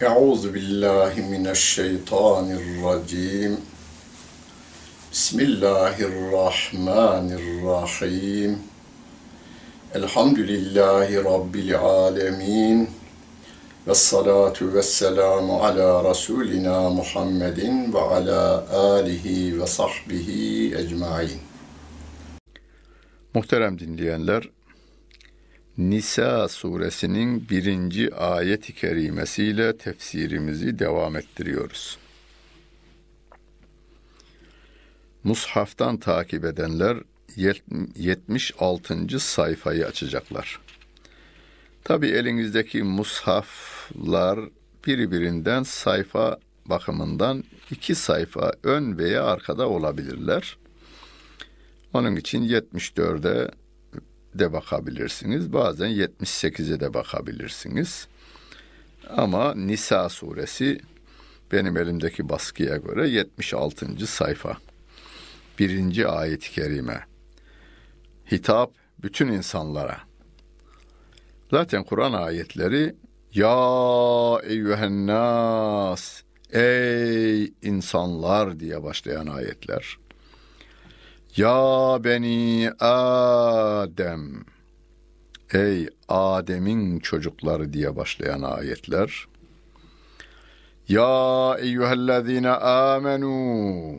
Euzu billahi mineşşeytanirracim. Bismillahirrahmanirrahim. Elhamdülillahi Rabbil alemin. Ve salatu ve selamu ala Resulina Muhammedin ve ala alihi ve sahbihi ecmain. Muhterem dinleyenler, Nisa suresinin birinci ayet-i kerimesiyle tefsirimizi devam ettiriyoruz. Mushaftan takip edenler 76. sayfayı açacaklar. Tabi elinizdeki mushaflar birbirinden sayfa bakımından iki sayfa ön veya arkada olabilirler. Onun için 74'e de bakabilirsiniz. Bazen 78'e de bakabilirsiniz. Ama Nisa suresi benim elimdeki baskıya göre 76. sayfa. Birinci ayet-i kerime. Hitap bütün insanlara. Zaten Kur'an ayetleri ya eyyühen nas ey insanlar diye başlayan ayetler. Ya beni Adem Ey Adem'in çocukları diye başlayan ayetler. Ya eyyühellezine amenu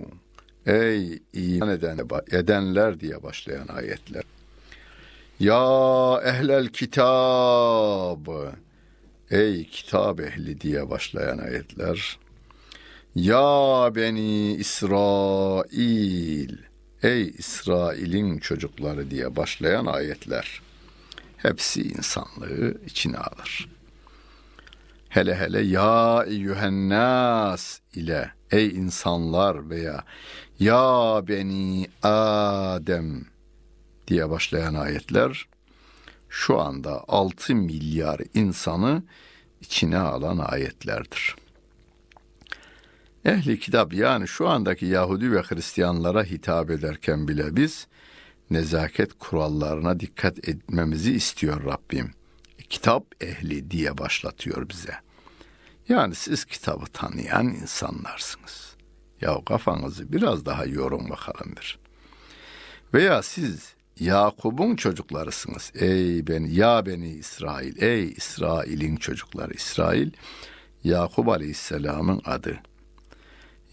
Ey iman eden, edenler diye başlayan ayetler. Ya ehlel kitab Ey kitap ehli diye başlayan ayetler. Ya beni İsrail Ey İsrail'in çocukları diye başlayan ayetler. Hepsi insanlığı içine alır. Hele hele ya eyyühennas ile ey insanlar veya ya beni Adem diye başlayan ayetler şu anda 6 milyar insanı içine alan ayetlerdir. Ehli kitap yani şu andaki Yahudi ve Hristiyanlara hitap ederken bile biz nezaket kurallarına dikkat etmemizi istiyor Rabbim. Kitap ehli diye başlatıyor bize. Yani siz kitabı tanıyan insanlarsınız. Ya kafanızı biraz daha yorun bakalım bir. Veya siz Yakub'un çocuklarısınız. Ey ben ya beni İsrail, ey İsrail'in çocukları. İsrail Yakub Aleyhisselam'ın adı.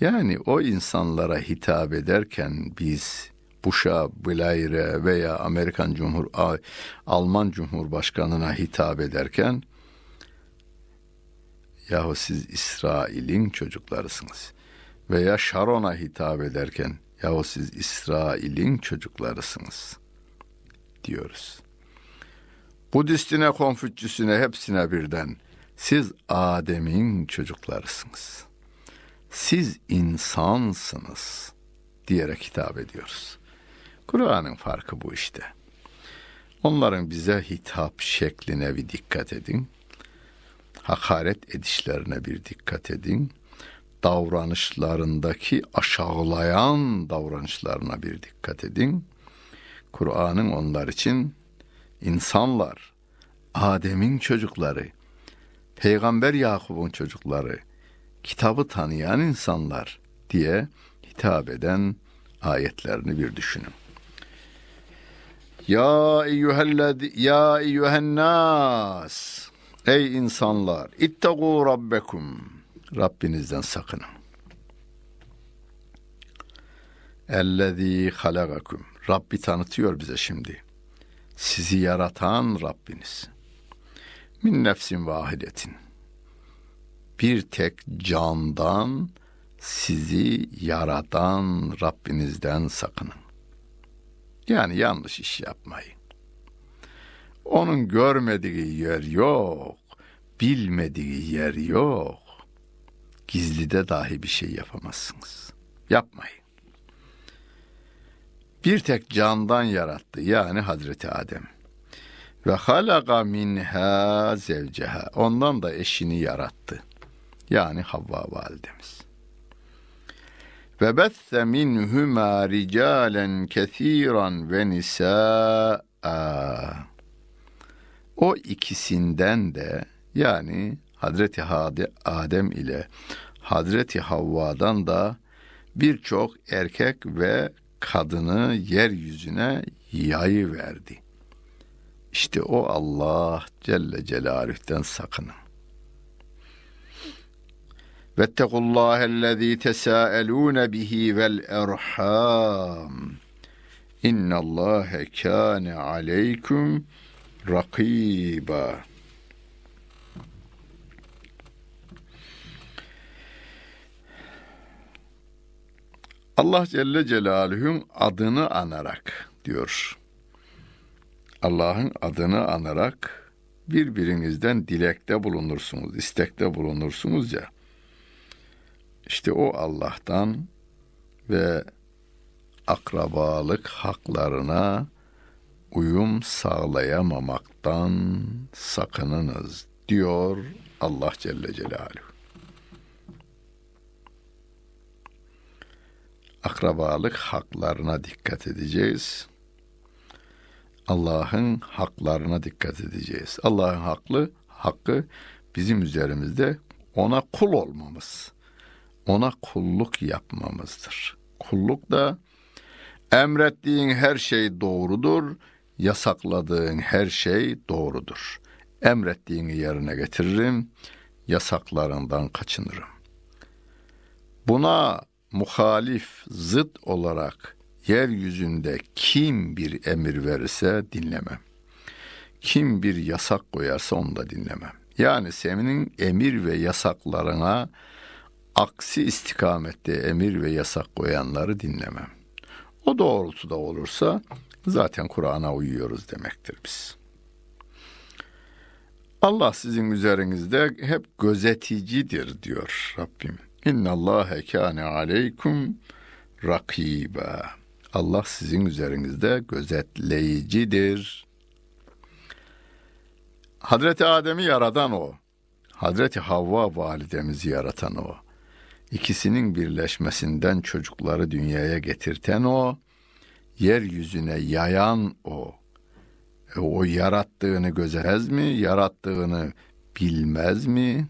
Yani o insanlara hitap ederken biz Bush'a, Blair'e veya Amerikan Cumhur Alman Cumhurbaşkanına hitap ederken yahu siz İsrail'in çocuklarısınız. Veya Sharon'a hitap ederken yahu siz İsrail'in çocuklarısınız diyoruz. Budistine, Konfüçyüsüne hepsine birden siz Adem'in çocuklarısınız.'' Siz insansınız diyerek hitap ediyoruz. Kur'an'ın farkı bu işte. Onların bize hitap şekline bir dikkat edin. Hakaret edişlerine bir dikkat edin. Davranışlarındaki aşağılayan davranışlarına bir dikkat edin. Kur'an'ın onlar için insanlar, Adem'in çocukları, Peygamber Yakup'un çocukları, kitabı tanıyan insanlar diye hitap eden ayetlerini bir düşünün. Ya eyyühellezi ya eyyühen nas Ey insanlar ittegu rabbekum Rabbinizden sakının. Ellezî halagakum Rabbi tanıtıyor bize şimdi. Sizi yaratan Rabbiniz. Min nefsin vahidetin bir tek candan sizi yaratan Rabbinizden sakının. Yani yanlış iş yapmayın. Onun görmediği yer yok, bilmediği yer yok. Gizlide dahi bir şey yapamazsınız. Yapmayın. Bir tek candan yarattı yani Hazreti Adem. Ve halaka minha zevceha. Ondan da eşini yarattı. Yani Havva validemiz. Ve besse minhuma ricalen kesiran ve nisaa. O ikisinden de yani Hazreti Adem ile Hazreti Havva'dan da birçok erkek ve kadını yeryüzüne yayı verdi. İşte o Allah Celle Celaluh'ten sakının. Vettegullâhellezî tesâelûne bihi vel erham. İnnallâhe kâne aleyküm rakîbâ. Allah Celle Celaluhu'nun adını anarak diyor. Allah'ın adını anarak birbirinizden dilekte bulunursunuz, istekte bulunursunuz ya. İşte o Allah'tan ve akrabalık haklarına uyum sağlayamamaktan sakınınız diyor Allah Celle Celaluhu. Akrabalık haklarına dikkat edeceğiz. Allah'ın haklarına dikkat edeceğiz. Allah'ın haklı hakkı bizim üzerimizde ona kul olmamız. Ona kulluk yapmamızdır. Kulluk da emrettiğin her şey doğrudur, yasakladığın her şey doğrudur. Emrettiğini yerine getiririm, yasaklarından kaçınırım. Buna muhalif, zıt olarak yeryüzünde kim bir emir verirse dinlemem. Kim bir yasak koyarsa onu da dinlemem. Yani senin emir ve yasaklarına aksi istikamette emir ve yasak koyanları dinlemem. O doğrultuda olursa zaten Kur'an'a uyuyoruz demektir biz. Allah sizin üzerinizde hep gözeticidir diyor Rabbim. İnna Allahe kâne aleykum rakiba. Allah sizin üzerinizde gözetleyicidir. Hazreti Adem'i yaratan o. Hazreti Havva validemizi yaratan o. İkisinin birleşmesinden çocukları dünyaya getirten o. Yeryüzüne yayan o. E, o yarattığını gözemez mi? Yarattığını bilmez mi?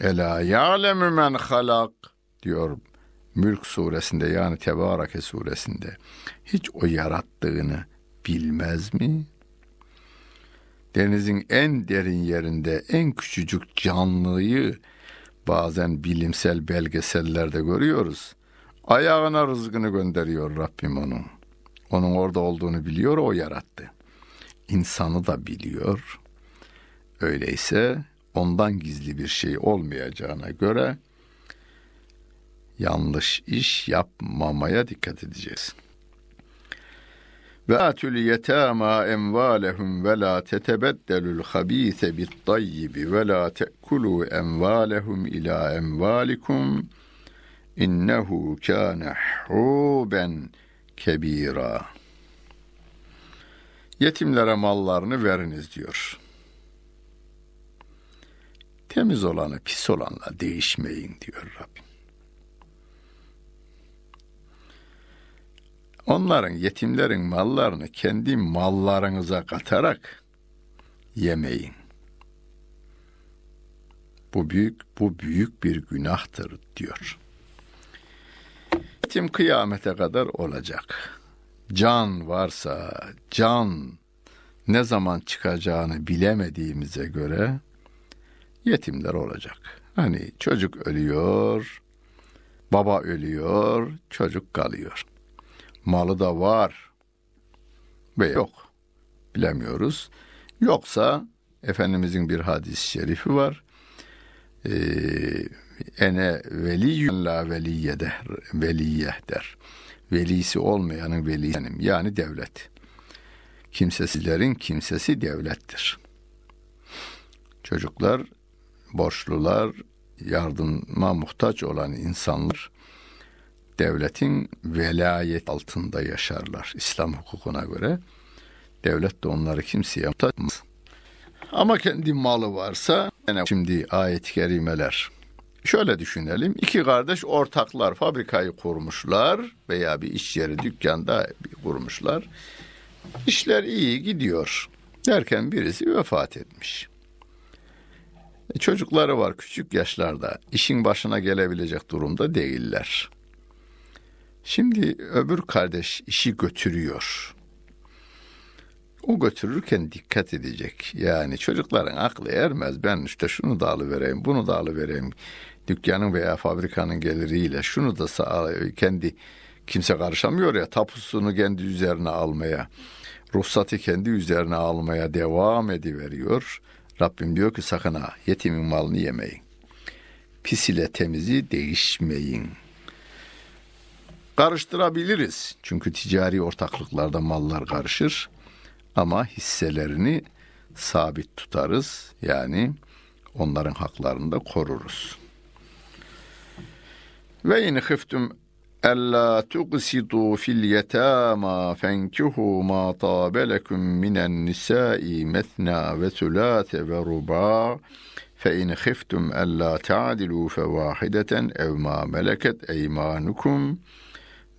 Ela ya'lemu men halak diyor Mülk suresinde yani Tebareke suresinde. Hiç o yarattığını bilmez mi? Denizin en derin yerinde en küçücük canlıyı bazen bilimsel belgesellerde görüyoruz. Ayağına rızkını gönderiyor Rabbim onun. Onun orada olduğunu biliyor, o yarattı. İnsanı da biliyor. Öyleyse ondan gizli bir şey olmayacağına göre yanlış iş yapmamaya dikkat edeceğiz. Ve atül yetama emvalehum ve la tetebeddelul habise bit tayyibi ve la te'kulu emvalehum ila emvalikum innehu kâne huben kebira. Yetimlere mallarını veriniz diyor. Temiz olanı pis olanla değişmeyin diyor Rabbim. Onların yetimlerin mallarını kendi mallarınıza katarak yemeyin. Bu büyük bu büyük bir günahtır diyor. Yetim kıyamete kadar olacak. Can varsa can ne zaman çıkacağını bilemediğimize göre yetimler olacak. Hani çocuk ölüyor, baba ölüyor, çocuk kalıyor. Malı da var ve yok. Bilemiyoruz. Yoksa Efendimizin bir hadis-i şerifi var. Ee, ene veliyyün la veliye der, veliye der. Velisi olmayanın velisi yani devlet. Kimsesizlerin kimsesi devlettir. Çocuklar, borçlular, yardıma muhtaç olan insanlar devletin velayet altında yaşarlar İslam hukukuna göre. Devlet de onları kimseye muhtaç Ama kendi malı varsa yani şimdi ayet-i kerimeler Şöyle düşünelim. iki kardeş ortaklar fabrikayı kurmuşlar veya bir iş yeri dükkanda kurmuşlar. İşler iyi gidiyor. Derken birisi vefat etmiş. E, çocukları var küçük yaşlarda. işin başına gelebilecek durumda değiller. Şimdi öbür kardeş işi götürüyor. O götürürken dikkat edecek. Yani çocukların aklı ermez. Ben işte şunu da alıvereyim, bunu da alıvereyim. Dükkanın veya fabrikanın geliriyle şunu da kendi kimse karışamıyor ya tapusunu kendi üzerine almaya, ruhsatı kendi üzerine almaya devam ediveriyor. Rabbim diyor ki sakın ha yetimin malını yemeyin. Pis ile temizi değişmeyin Karıştırabiliriz. Çünkü ticari ortaklıklarda mallar karışır. Ama hisselerini sabit tutarız. Yani onların haklarını da koruruz. Ve in khiftum ألا تقسطوا في اليتامى فانكحوا ما طاب لكم من النساء مثنى وثلاث ورباع فإن خفتم ألا تعدلوا فواحدة أو ما ملكت أيمانكم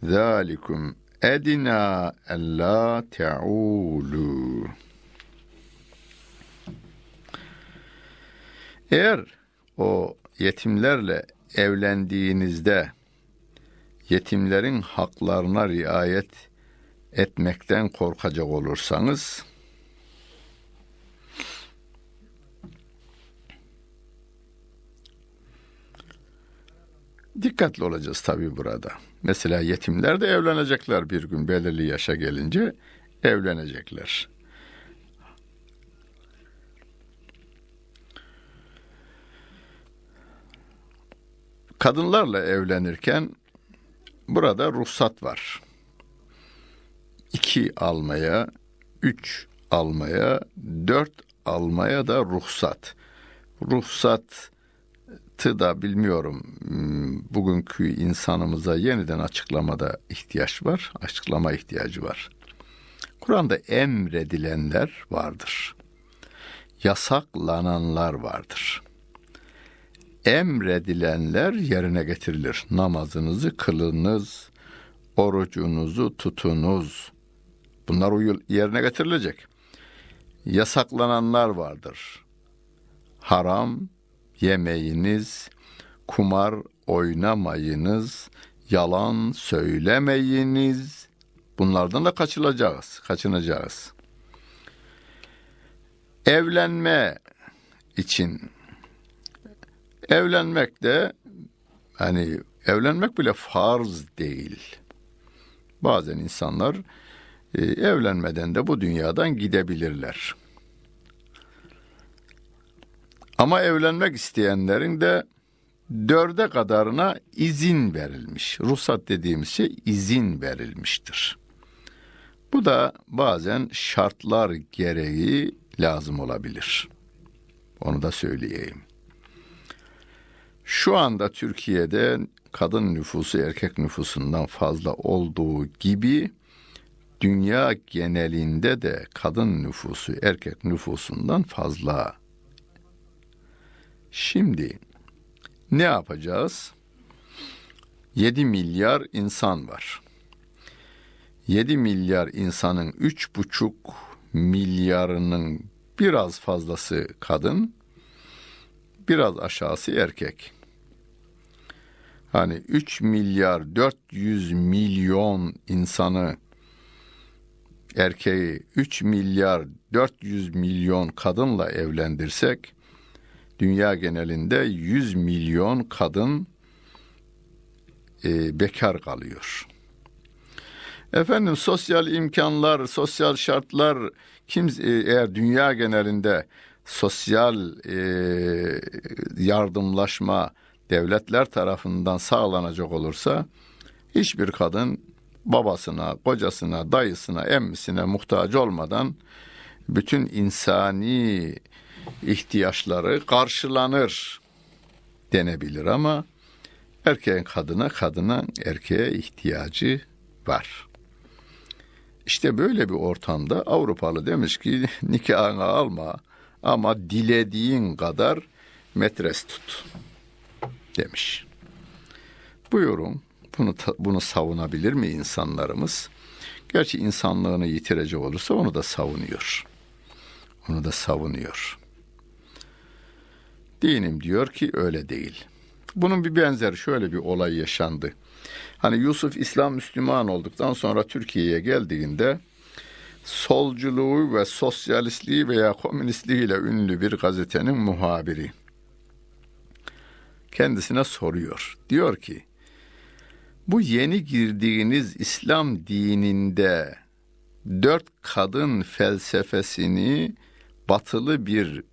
Zalikum edina ella te'ulu. Eğer o yetimlerle evlendiğinizde yetimlerin haklarına riayet etmekten korkacak olursanız dikkatli olacağız tabii burada. Mesela yetimler de evlenecekler bir gün belirli yaşa gelince evlenecekler. Kadınlarla evlenirken Burada ruhsat var. İki almaya, üç almaya, dört almaya da ruhsat. Ruhsatı da bilmiyorum hmm, bugünkü insanımıza yeniden açıklamada ihtiyaç var, açıklama ihtiyacı var. Kur'an'da emredilenler vardır. Yasaklananlar vardır emredilenler yerine getirilir. Namazınızı kılınız, orucunuzu tutunuz. Bunlar yerine getirilecek. Yasaklananlar vardır. Haram yemeyiniz, kumar oynamayınız, yalan söylemeyiniz. Bunlardan da kaçılacağız, kaçınacağız. Evlenme için Evlenmek de hani evlenmek bile farz değil. Bazen insanlar e, evlenmeden de bu dünyadan gidebilirler. Ama evlenmek isteyenlerin de dörde kadarına izin verilmiş. Ruhsat dediğimiz şey izin verilmiştir. Bu da bazen şartlar gereği lazım olabilir. Onu da söyleyeyim. Şu anda Türkiye'de kadın nüfusu erkek nüfusundan fazla olduğu gibi dünya genelinde de kadın nüfusu erkek nüfusundan fazla. Şimdi ne yapacağız? 7 milyar insan var. 7 milyar insanın 3,5 milyarının biraz fazlası kadın, biraz aşağısı erkek hani 3 milyar 400 milyon insanı erkeği 3 milyar 400 milyon kadınla evlendirsek dünya genelinde 100 milyon kadın e, bekar kalıyor. Efendim sosyal imkanlar, sosyal şartlar kim e, eğer dünya genelinde sosyal e, yardımlaşma devletler tarafından sağlanacak olursa hiçbir kadın babasına, kocasına, dayısına, emmisine muhtaç olmadan bütün insani ihtiyaçları karşılanır denebilir ama erkeğin kadına, kadına erkeğe ihtiyacı var. İşte böyle bir ortamda Avrupalı demiş ki nikahını alma ama dilediğin kadar metres tut demiş. Bu yorum bunu bunu savunabilir mi insanlarımız? Gerçi insanlığını yitirecek olursa onu da savunuyor. Bunu da savunuyor. Dinim diyor ki öyle değil. Bunun bir benzeri şöyle bir olay yaşandı. Hani Yusuf İslam Müslüman olduktan sonra Türkiye'ye geldiğinde solculuğu ve sosyalistliği veya komünistliğiyle ünlü bir gazetenin muhabiri kendisine soruyor. Diyor ki bu yeni girdiğiniz İslam dininde dört kadın felsefesini batılı bir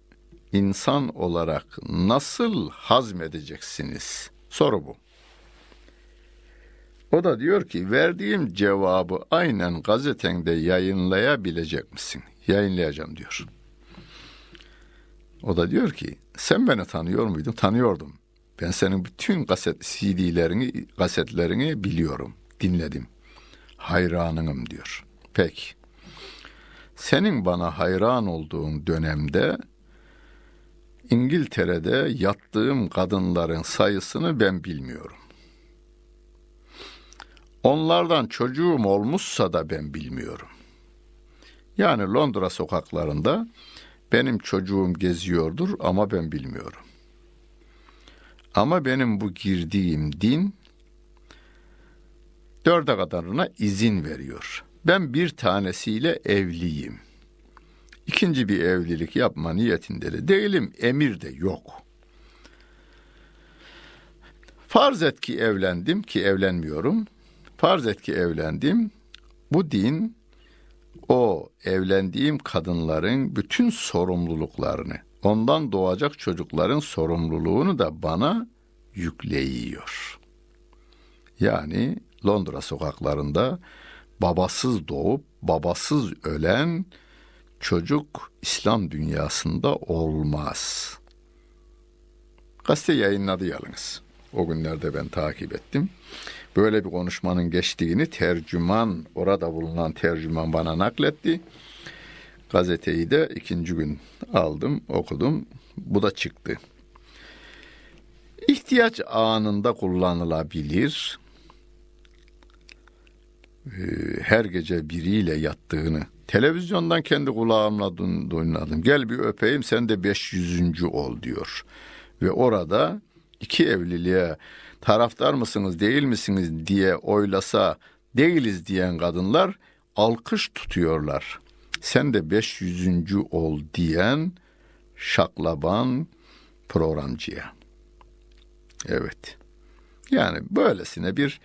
insan olarak nasıl hazmedeceksiniz? Soru bu. O da diyor ki verdiğim cevabı aynen gazetende yayınlayabilecek misin? Yayınlayacağım diyor. O da diyor ki sen beni tanıyor muydun? Tanıyordum. Ben senin bütün kaset CD'lerini, kasetlerini biliyorum, dinledim. Hayranınım diyor. Peki. Senin bana hayran olduğun dönemde İngiltere'de yattığım kadınların sayısını ben bilmiyorum. Onlardan çocuğum olmuşsa da ben bilmiyorum. Yani Londra sokaklarında benim çocuğum geziyordur ama ben bilmiyorum. Ama benim bu girdiğim din dörde kadarına izin veriyor. Ben bir tanesiyle evliyim. İkinci bir evlilik yapma niyetinde de değilim, emir de yok. Farz et ki evlendim ki evlenmiyorum. Farz et ki evlendim. Bu din o evlendiğim kadınların bütün sorumluluklarını, ondan doğacak çocukların sorumluluğunu da bana yükleyiyor. Yani Londra sokaklarında babasız doğup babasız ölen çocuk İslam dünyasında olmaz. Gazete yayınladı yalnız. O günlerde ben takip ettim. Böyle bir konuşmanın geçtiğini tercüman, orada bulunan tercüman bana nakletti. Gazeteyi de ikinci gün aldım, okudum. Bu da çıktı. İhtiyaç anında kullanılabilir. Ee, her gece biriyle yattığını televizyondan kendi kulağımla duynadım. Gel bir öpeyim sen de 500. ol diyor. Ve orada iki evliliğe taraftar mısınız değil misiniz diye oylasa değiliz diyen kadınlar alkış tutuyorlar. Sen de 500. ol diyen şaklaban programcıya. Evet. Yani böylesine bir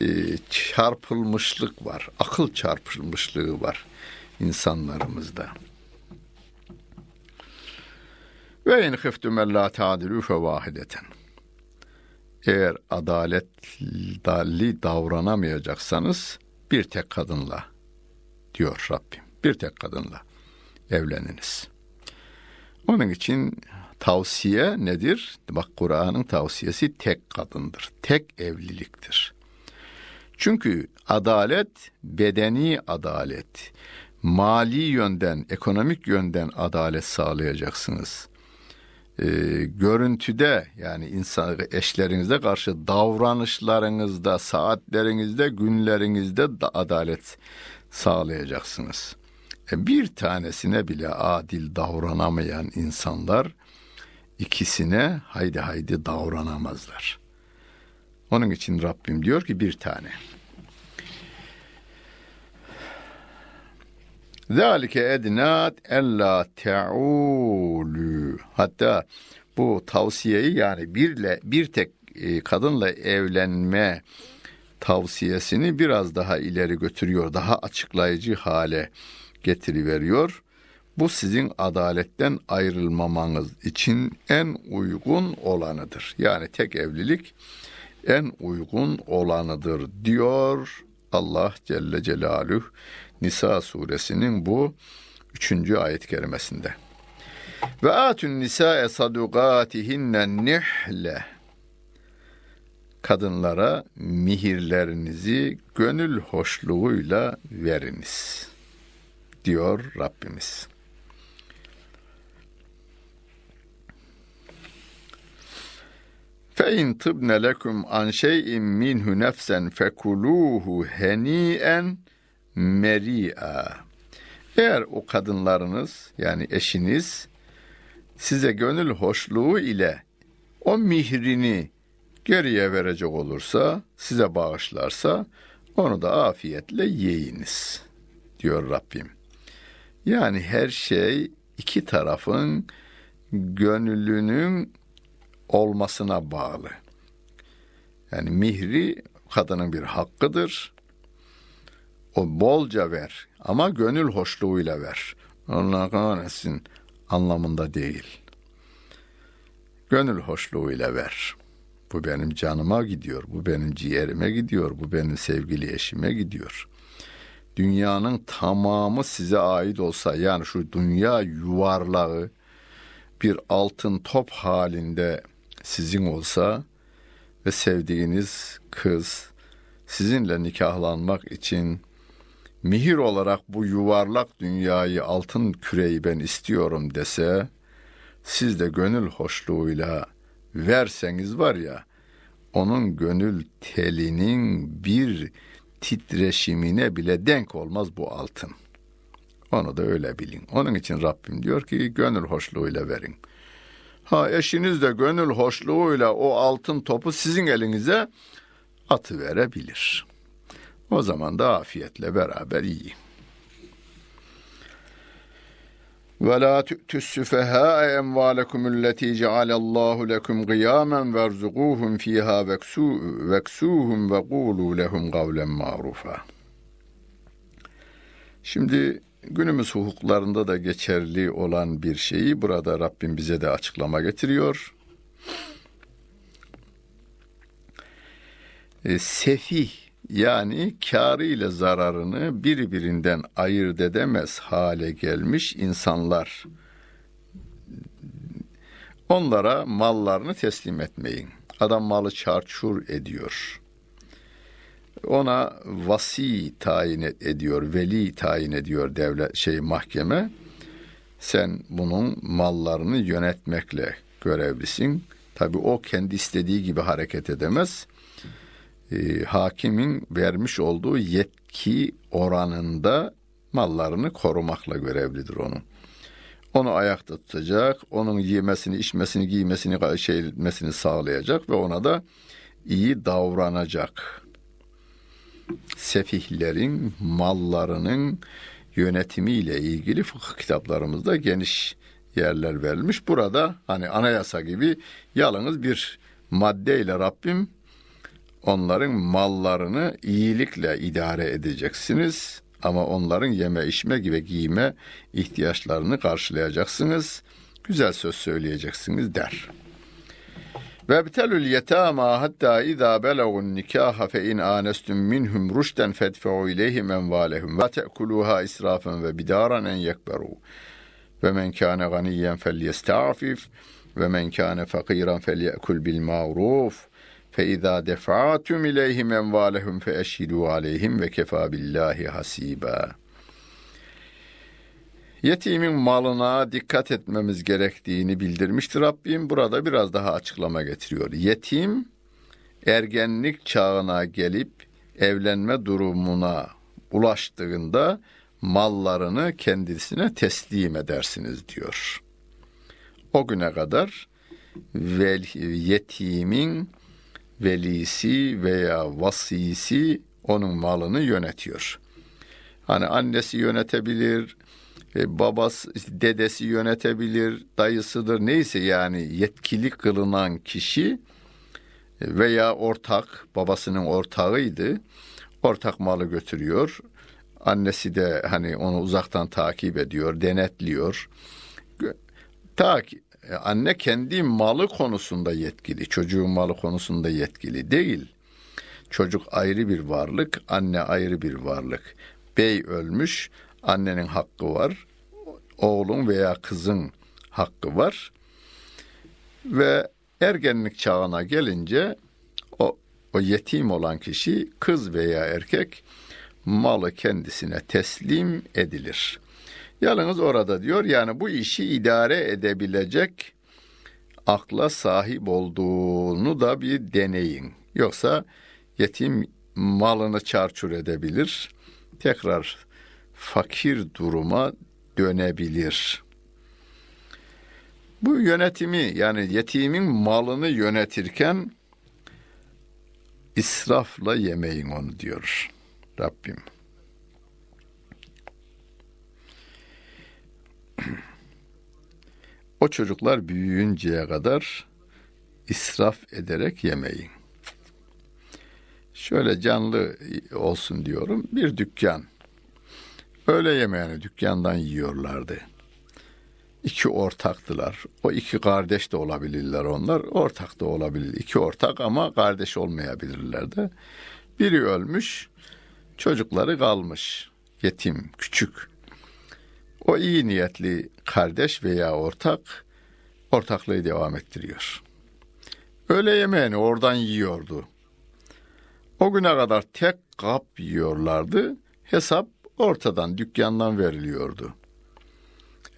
e, çarpılmışlık var. Akıl çarpılmışlığı var insanlarımızda. Ve in khiftum alla ta'dilu fevahideten. Eğer adaletli davranamayacaksanız bir tek kadınla diyor Rabbim. Bir tek kadınla evleniniz. Onun için tavsiye nedir? Bak Kur'an'ın tavsiyesi tek kadındır. Tek evliliktir. Çünkü adalet bedeni adalet. Mali yönden, ekonomik yönden adalet sağlayacaksınız e, görüntüde yani insan eşlerinize karşı davranışlarınızda, saatlerinizde, günlerinizde da adalet sağlayacaksınız. E, bir tanesine bile adil davranamayan insanlar ikisine haydi haydi davranamazlar. Onun için Rabbim diyor ki bir tane. Zalike ednat ella te'ulu. Hatta bu tavsiyeyi yani birle bir tek e, kadınla evlenme tavsiyesini biraz daha ileri götürüyor. Daha açıklayıcı hale getiriveriyor. Bu sizin adaletten ayrılmamanız için en uygun olanıdır. Yani tek evlilik en uygun olanıdır diyor Allah Celle Celaluhu Nisa suresinin bu üçüncü ayet kerimesinde. Ve atun nisa'e sadukatihinne nihle kadınlara mihirlerinizi gönül hoşluğuyla veriniz diyor Rabbimiz. Fe in tibne lekum an şey'in minhu nefsen fekuluhu heni'en meri'a. Eğer o kadınlarınız yani eşiniz size gönül hoşluğu ile o mihrini geriye verecek olursa, size bağışlarsa onu da afiyetle yiyiniz diyor Rabbim. Yani her şey iki tarafın gönlünün olmasına bağlı. Yani mihri kadının bir hakkıdır. O bolca ver ama gönül hoşluğuyla ver. Allah kahretsin anlamında değil. Gönül hoşluğuyla ver. Bu benim canıma gidiyor, bu benim ciğerime gidiyor, bu benim sevgili eşime gidiyor. Dünyanın tamamı size ait olsa yani şu dünya yuvarlağı bir altın top halinde sizin olsa ve sevdiğiniz kız sizinle nikahlanmak için mihir olarak bu yuvarlak dünyayı altın küreyi ben istiyorum dese siz de gönül hoşluğuyla verseniz var ya onun gönül telinin bir titreşimine bile denk olmaz bu altın. Onu da öyle bilin. Onun için Rabbim diyor ki gönül hoşluğuyla verin. Ha eşiniz de gönül hoşluğuyla o altın topu sizin elinize atı verebilir. O zaman da afiyetle beraber yiyin. Ve la tu'tus sufaha emvalakum allati cealallahu lekum kıyamen verzuquhum fiha veksuhum ve qulu lehum kavlen ma'rufa. Şimdi günümüz hukuklarında da geçerli olan bir şeyi burada Rabbim bize de açıklama getiriyor. E, sefih yani karı ile zararını birbirinden ayırt edemez hale gelmiş insanlar. Onlara mallarını teslim etmeyin. Adam malı çarçur ediyor. Ona vasi tayin ediyor, veli tayin ediyor devlet şey mahkeme. Sen bunun mallarını yönetmekle görevlisin. Tabi o kendi istediği gibi hareket edemez e, hakimin vermiş olduğu yetki oranında mallarını korumakla görevlidir onun. Onu ayakta tutacak, onun yemesini, içmesini, giymesini, şey etmesini sağlayacak ve ona da iyi davranacak. Sefihlerin mallarının yönetimiyle ilgili fıkıh kitaplarımızda geniş yerler verilmiş. Burada hani anayasa gibi yalnız bir maddeyle Rabbim onların mallarını iyilikle idare edeceksiniz ama onların yeme içme gibi giyme ihtiyaçlarını karşılayacaksınız. Güzel söz söyleyeceksiniz der. وابتلوا اليتامى حتى إذا بلغوا النكاح فإن آنستم منهم رشدا فادفعوا إليهم أموالهم وتأكلوها تأكلوها إسرافا وبدارا أن يكبروا. ومن كان غنيا فليستعفف ومن كان فقيرا فليأكل بالمعروف. فإذا دفعتم إليهم أموالهم فأشهدوا عليهم وكفى بالله حسيبا. Yetimin malına dikkat etmemiz gerektiğini bildirmiştir Rabbim. Burada biraz daha açıklama getiriyor. Yetim ergenlik çağına gelip evlenme durumuna ulaştığında mallarını kendisine teslim edersiniz diyor. O güne kadar vel, yetimin velisi veya vasisi onun malını yönetiyor. Hani annesi yönetebilir, babası, dedesi yönetebilir, dayısıdır neyse yani yetkili kılınan kişi e, veya ortak, babasının ortağıydı. Ortak malı götürüyor. Annesi de hani onu uzaktan takip ediyor, denetliyor. Ta ki e, anne kendi malı konusunda yetkili, çocuğun malı konusunda yetkili değil. Çocuk ayrı bir varlık, anne ayrı bir varlık. Bey ölmüş, annenin hakkı var. Oğlun veya kızın hakkı var. Ve ergenlik çağına gelince o, o yetim olan kişi kız veya erkek malı kendisine teslim edilir. Yalnız orada diyor yani bu işi idare edebilecek akla sahip olduğunu da bir deneyin. Yoksa yetim malını çarçur edebilir. Tekrar fakir duruma dönebilir. Bu yönetimi yani yetimin malını yönetirken israfla yemeyin onu diyor Rabbim. O çocuklar büyüyünceye kadar israf ederek yemeyin. Şöyle canlı olsun diyorum. Bir dükkan. Öğle yemeğini dükkandan yiyorlardı. İki ortaktılar. O iki kardeş de olabilirler onlar. Ortak da olabilir. İki ortak ama kardeş olmayabilirler de. Biri ölmüş, çocukları kalmış. Yetim, küçük. O iyi niyetli kardeş veya ortak ortaklığı devam ettiriyor. Öğle yemeğini oradan yiyordu. O güne kadar tek kap yiyorlardı. Hesap ortadan, dükkandan veriliyordu.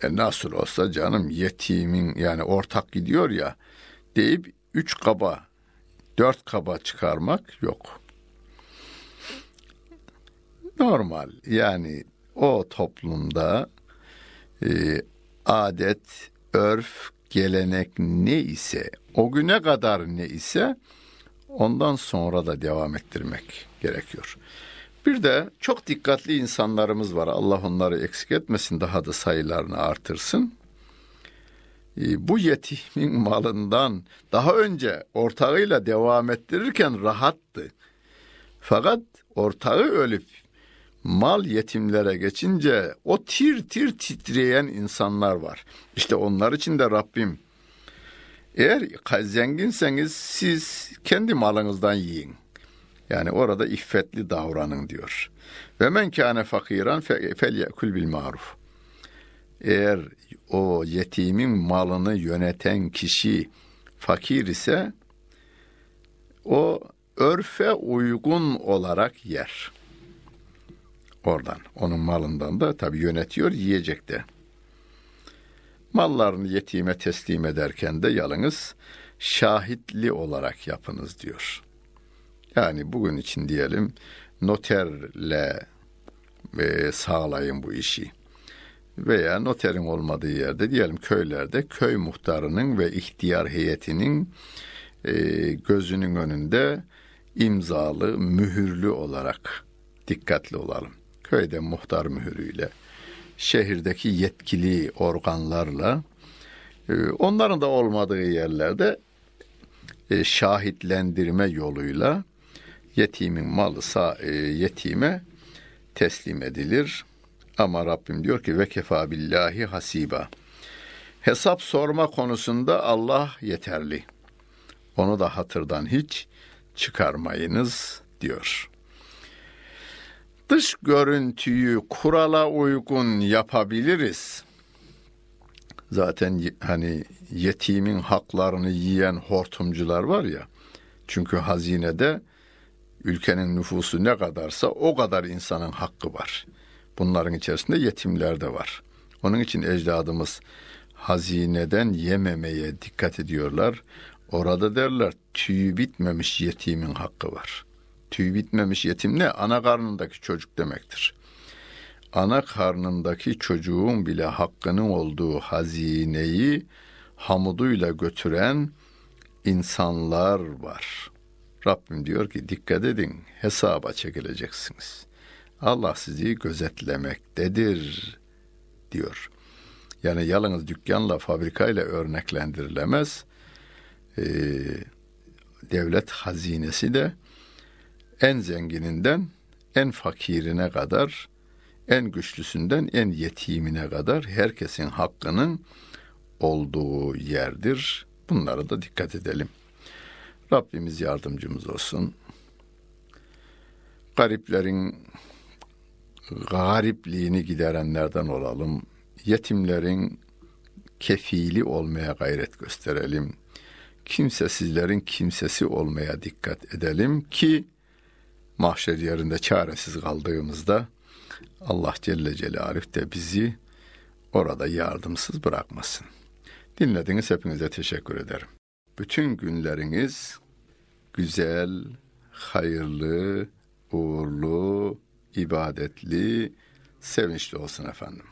E nasıl olsa canım yetimin yani ortak gidiyor ya deyip üç kaba, dört kaba çıkarmak yok. Normal yani o toplumda e, adet, örf, gelenek ne ise o güne kadar ne ise ondan sonra da devam ettirmek gerekiyor. Bir de çok dikkatli insanlarımız var. Allah onları eksik etmesin, daha da sayılarını artırsın. E, bu yetimin malından daha önce ortağıyla devam ettirirken rahattı. Fakat ortağı ölüp mal yetimlere geçince o tir tir titreyen insanlar var. İşte onlar için de Rabbim eğer zenginseniz siz kendi malınızdan yiyin. Yani orada iffetli davranın diyor. Ve men kâne fakiran fel yekul bil maruf. Eğer o yetimin malını yöneten kişi fakir ise o örfe uygun olarak yer. Oradan, onun malından da tabii yönetiyor, yiyecek de. Mallarını yetime teslim ederken de yalnız şahitli olarak yapınız diyor. Yani bugün için diyelim noterle e, sağlayın bu işi. Veya noterin olmadığı yerde diyelim köylerde köy muhtarının ve ihtiyar heyetinin e, gözünün önünde imzalı, mühürlü olarak dikkatli olalım. Köyde muhtar mühürüyle, şehirdeki yetkili organlarla, e, onların da olmadığı yerlerde e, şahitlendirme yoluyla yetimin malı sağ, e, yetime teslim edilir. Ama Rabbim diyor ki ve kefa billahi hasiba. Hesap sorma konusunda Allah yeterli. Onu da hatırdan hiç çıkarmayınız diyor. Dış görüntüyü kurala uygun yapabiliriz. Zaten hani yetimin haklarını yiyen hortumcular var ya. Çünkü hazinede ülkenin nüfusu ne kadarsa o kadar insanın hakkı var. Bunların içerisinde yetimler de var. Onun için ecdadımız hazineden yememeye dikkat ediyorlar. Orada derler tüyü bitmemiş yetimin hakkı var. Tüyü bitmemiş yetim ne? Ana karnındaki çocuk demektir. Ana karnındaki çocuğun bile hakkının olduğu hazineyi hamuduyla götüren insanlar var. Rabbim diyor ki dikkat edin hesaba çekileceksiniz. Allah sizi gözetlemektedir diyor. Yani yalnız dükkanla fabrikayla örneklendirilemez. Ee, devlet hazinesi de en zengininden en fakirine kadar, en güçlüsünden en yetimine kadar herkesin hakkının olduğu yerdir. Bunlara da dikkat edelim. Rabbimiz yardımcımız olsun. Gariplerin garipliğini giderenlerden olalım. Yetimlerin kefili olmaya gayret gösterelim. Kimsesizlerin kimsesi olmaya dikkat edelim ki mahşer yerinde çaresiz kaldığımızda Allah Celle Celaluhu de bizi orada yardımsız bırakmasın. Dinlediğiniz hepinize teşekkür ederim. Bütün günleriniz güzel, hayırlı, uğurlu, ibadetli, sevinçli olsun efendim.